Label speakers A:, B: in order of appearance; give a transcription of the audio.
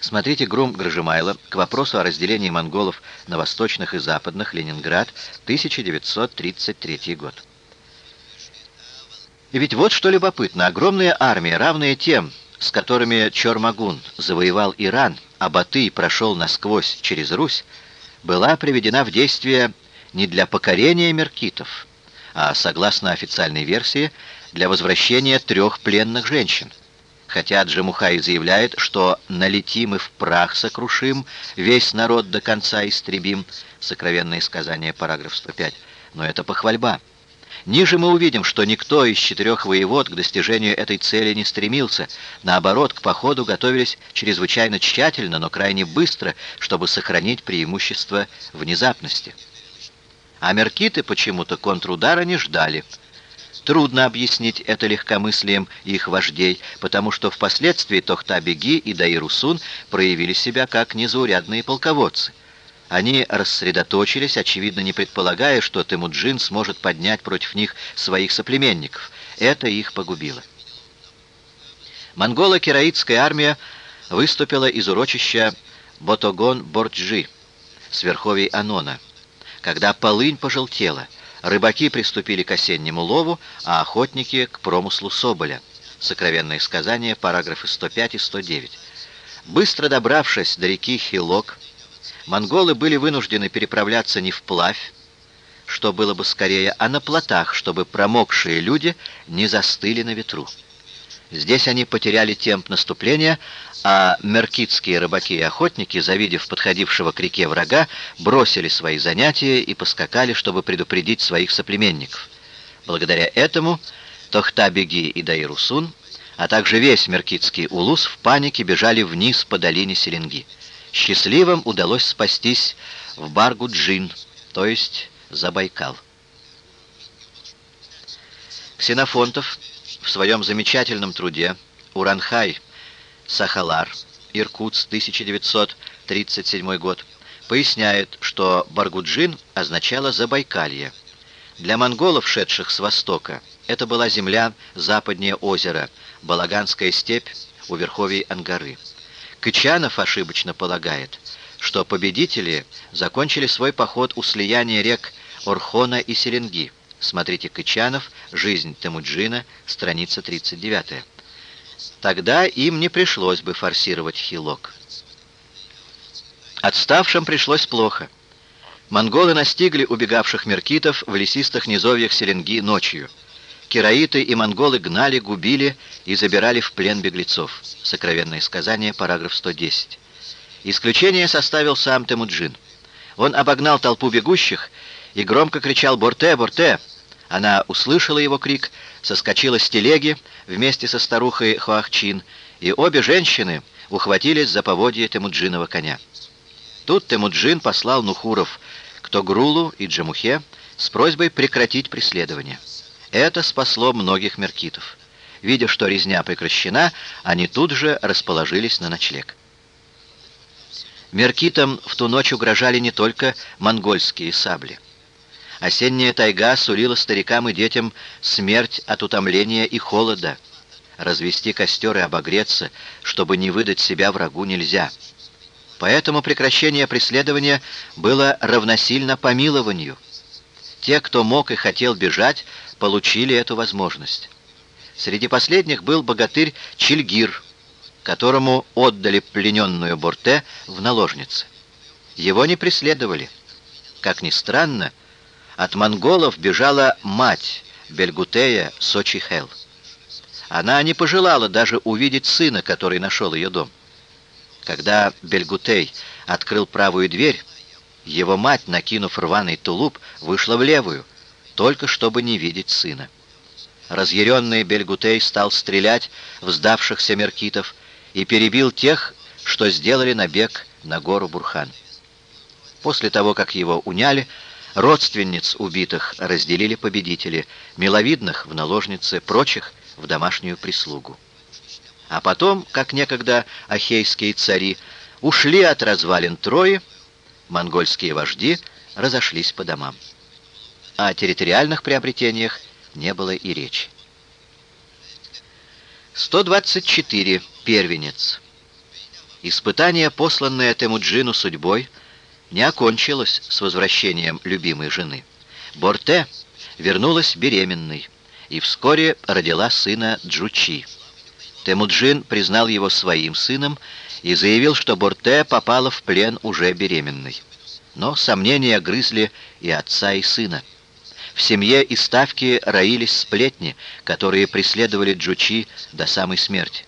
A: Смотрите Грум Грожемайло к вопросу о разделении монголов на восточных и западных, Ленинград, 1933 год. И ведь вот что любопытно. Огромная армия, равная тем, с которыми Чормагун завоевал Иран, а Батый прошел насквозь через Русь, была приведена в действие не для покорения меркитов, а, согласно официальной версии, для возвращения трех пленных женщин. Хотя Джамухай заявляет, что налетим и в прах сокрушим, весь народ до конца истребим, сокровенное сказание, параграф 105, но это похвальба. Ниже мы увидим, что никто из четырех воевод к достижению этой цели не стремился. Наоборот, к походу готовились чрезвычайно тщательно, но крайне быстро, чтобы сохранить преимущество внезапности. А меркиты почему-то контрудара не ждали. Трудно объяснить это легкомыслием их вождей, потому что впоследствии Тохта-Беги и Даир-Усун проявили себя как незаурядные полководцы. Они рассредоточились, очевидно не предполагая, что Темуджин сможет поднять против них своих соплеменников. Это их погубило. Монголо-кераитская армия выступила из урочища Ботогон-Борджи с верховий Анона, когда полынь пожелтела — Рыбаки приступили к осеннему лову, а охотники — к промыслу соболя. Сокровенные сказания, параграфы 105 и 109. Быстро добравшись до реки Хилок, монголы были вынуждены переправляться не вплавь, что было бы скорее, а на плотах, чтобы промокшие люди не застыли на ветру. Здесь они потеряли темп наступления, а меркитские рыбаки и охотники, завидев подходившего к реке врага, бросили свои занятия и поскакали, чтобы предупредить своих соплеменников. Благодаря этому Тохта-Беги и Даирусун, а также весь меркитский улус в панике бежали вниз по долине Селенги. Счастливым удалось спастись в Баргу-Джин, то есть за Байкал. Ксенофонтов в своем замечательном труде «Уранхай Сахалар, Иркутск, 1937 год», поясняет, что Баргуджин означало «Забайкалье». Для монголов, шедших с востока, это была земля западнее озера, Балаганская степь у верховий Ангары. Кычанов ошибочно полагает, что победители закончили свой поход у слияния рек Орхона и Серенги – Смотрите Кычанов, «Жизнь Темуджина», страница 39. Тогда им не пришлось бы форсировать Хилок. Отставшим пришлось плохо. Монголы настигли убегавших меркитов в лесистых низовьях Серенги ночью. Кераиты и монголы гнали, губили и забирали в плен беглецов. Сокровенное сказание, параграф 110. Исключение составил сам Темуджин. Он обогнал толпу бегущих и громко кричал «Борте! Борте!». Она услышала его крик, соскочила с телеги вместе со старухой Хуахчин, и обе женщины ухватились за поводье Темуджинова коня. Тут Темуджин послал Нухуров к Тогрулу и Джамухе с просьбой прекратить преследование. Это спасло многих меркитов. Видя, что резня прекращена, они тут же расположились на ночлег. Меркитам в ту ночь угрожали не только монгольские сабли. Осенняя тайга сулила старикам и детям смерть от утомления и холода. Развести костер и обогреться, чтобы не выдать себя врагу, нельзя. Поэтому прекращение преследования было равносильно помилованию. Те, кто мог и хотел бежать, получили эту возможность. Среди последних был богатырь Чильгир, которому отдали плененную Борте в наложницы. Его не преследовали. Как ни странно, от монголов бежала мать Бельгутея Сочихел. Она не пожелала даже увидеть сына, который нашел ее дом. Когда Бельгутей открыл правую дверь, его мать, накинув рваный тулуп, вышла в левую, только чтобы не видеть сына. Разъяренный Бельгутей стал стрелять в сдавшихся меркитов и перебил тех, что сделали набег на гору Бурхан. После того, как его уняли, Родственниц убитых разделили победители, миловидных в наложнице, прочих в домашнюю прислугу. А потом, как некогда ахейские цари, ушли от развалин Трои, монгольские вожди разошлись по домам. О территориальных приобретениях не было и речи. 124. Первенец. Испытание, посланное Темуджину судьбой, не окончилось с возвращением любимой жены. Борте вернулась беременной и вскоре родила сына Джучи. Темуджин признал его своим сыном и заявил, что Борте попала в плен уже беременной. Но сомнения грызли и отца, и сына. В семье и ставки роились сплетни, которые преследовали Джучи до самой смерти.